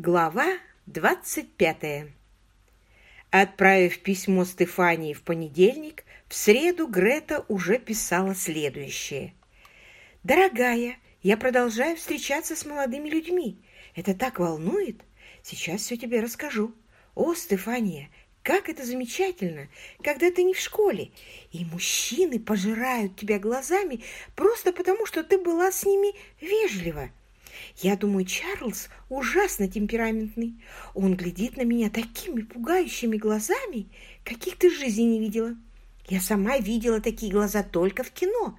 Глава 25. Отправив письмо Стефании в понедельник, в среду Грета уже писала следующее. «Дорогая, я продолжаю встречаться с молодыми людьми. Это так волнует. Сейчас все тебе расскажу. О, Стефания, как это замечательно, когда ты не в школе, и мужчины пожирают тебя глазами просто потому, что ты была с ними вежлива. Я думаю, Чарльз ужасно темпераментный. Он глядит на меня такими пугающими глазами, каких ты в жизни не видела. Я сама видела такие глаза только в кино,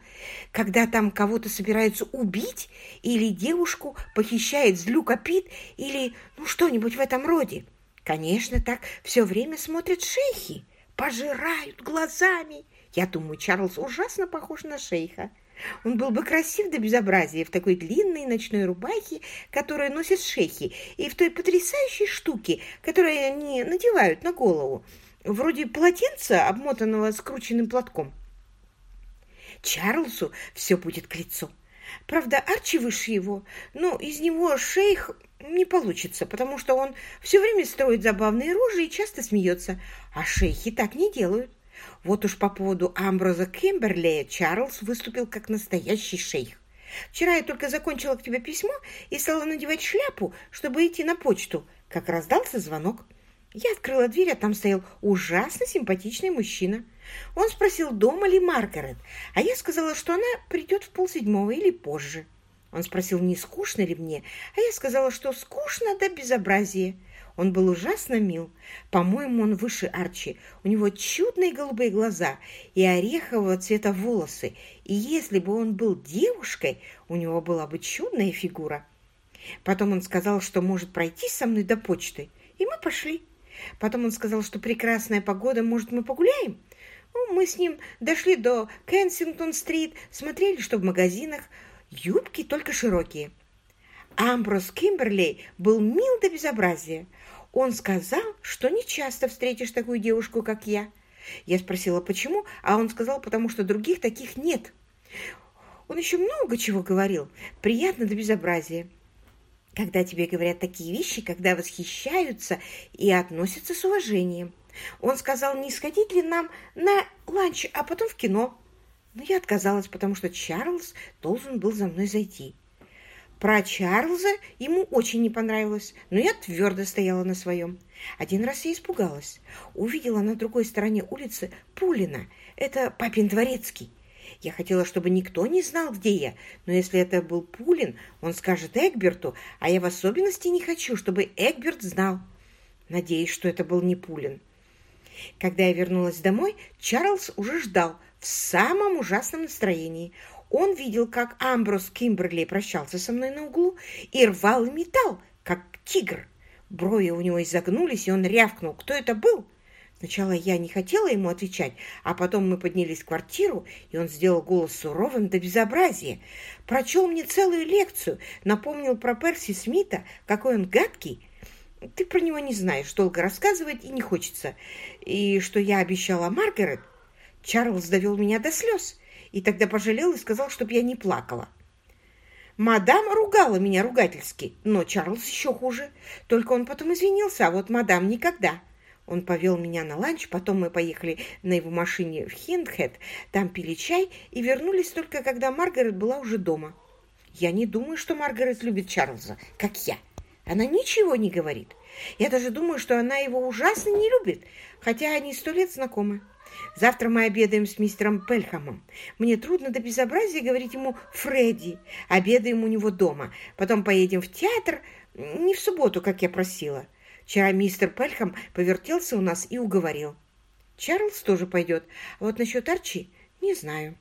когда там кого-то собираются убить, или девушку похищает злюка Пит, или ну что-нибудь в этом роде. Конечно, так все время смотрят шейхи, пожирают глазами. Я думаю, Чарльз ужасно похож на шейха. Он был бы красив до безобразия в такой длинной ночной рубахе, которую носят шейхи, и в той потрясающей штуке, которую они надевают на голову, вроде полотенца, обмотанного скрученным платком. Чарльзу все будет к лицу. Правда, Арчи выше его, но из него шейх не получится, потому что он все время строит забавные рожи и часто смеется, а шейхи так не делают. Вот уж по поводу Амброза Кемберлея Чарльз выступил как настоящий шейх. Вчера я только закончила к тебе письмо и стала надевать шляпу, чтобы идти на почту, как раздался звонок. Я открыла дверь, а там стоял ужасно симпатичный мужчина. Он спросил, дома ли Маргарет, а я сказала, что она придет в полседьмого или позже. Он спросил, не скучно ли мне, а я сказала, что скучно до безобразия. Он был ужасно мил. По-моему, он выше Арчи. У него чудные голубые глаза и орехового цвета волосы. И если бы он был девушкой, у него была бы чудная фигура. Потом он сказал, что может пройти со мной до почты. И мы пошли. Потом он сказал, что прекрасная погода, может, мы погуляем? Ну, мы с ним дошли до Кенсингтон-стрит, смотрели, что в магазинах. Юбки только широкие. Амброс Кимберли был мил до безобразия. Он сказал, что не часто встретишь такую девушку, как я. Я спросила, почему, а он сказал, потому что других таких нет. Он еще много чего говорил, приятно до безобразия. Когда тебе говорят такие вещи, когда восхищаются и относятся с уважением. Он сказал, не сходить ли нам на ланч, а потом в кино. Но я отказалась, потому что Чарльз должен был за мной зайти. Про Чарльза ему очень не понравилось, но я твердо стояла на своем. Один раз я испугалась. Увидела на другой стороне улицы Пулина. Это папин дворецкий. Я хотела, чтобы никто не знал, где я, но если это был Пулин, он скажет Эгберту, а я в особенности не хочу, чтобы Эгберт знал. Надеюсь, что это был не Пулин. Когда я вернулась домой, Чарльз уже ждал в самом ужасном настроении. Он видел, как Амброс Кимберли прощался со мной на углу и рвал металл, как тигр. Брови у него изогнулись, и он рявкнул. «Кто это был?» Сначала я не хотела ему отвечать, а потом мы поднялись в квартиру, и он сделал голос суровым до безобразия. Прочел мне целую лекцию, напомнил про Перси Смита, какой он гадкий. Ты про него не знаешь, долго рассказывать и не хочется. И что я обещала Маргарет. Чарльз довел меня до слез и тогда пожалел и сказал, чтобы я не плакала. Мадам ругала меня ругательски, но Чарльз еще хуже. Только он потом извинился, а вот мадам никогда. Он повел меня на ланч, потом мы поехали на его машине в Хиндхед, там пили чай и вернулись только, когда Маргарет была уже дома. Я не думаю, что Маргарет любит Чарльза, как я. Она ничего не говорит. Я даже думаю, что она его ужасно не любит, хотя они сто лет знакомы. Завтра мы обедаем с мистером Пельхамом. Мне трудно до безобразия говорить ему «Фредди». Обедаем у него дома. Потом поедем в театр. Не в субботу, как я просила. Вчера мистер Пельхам повертелся у нас и уговорил. Чарльз тоже пойдет. А вот насчет Арчи не знаю.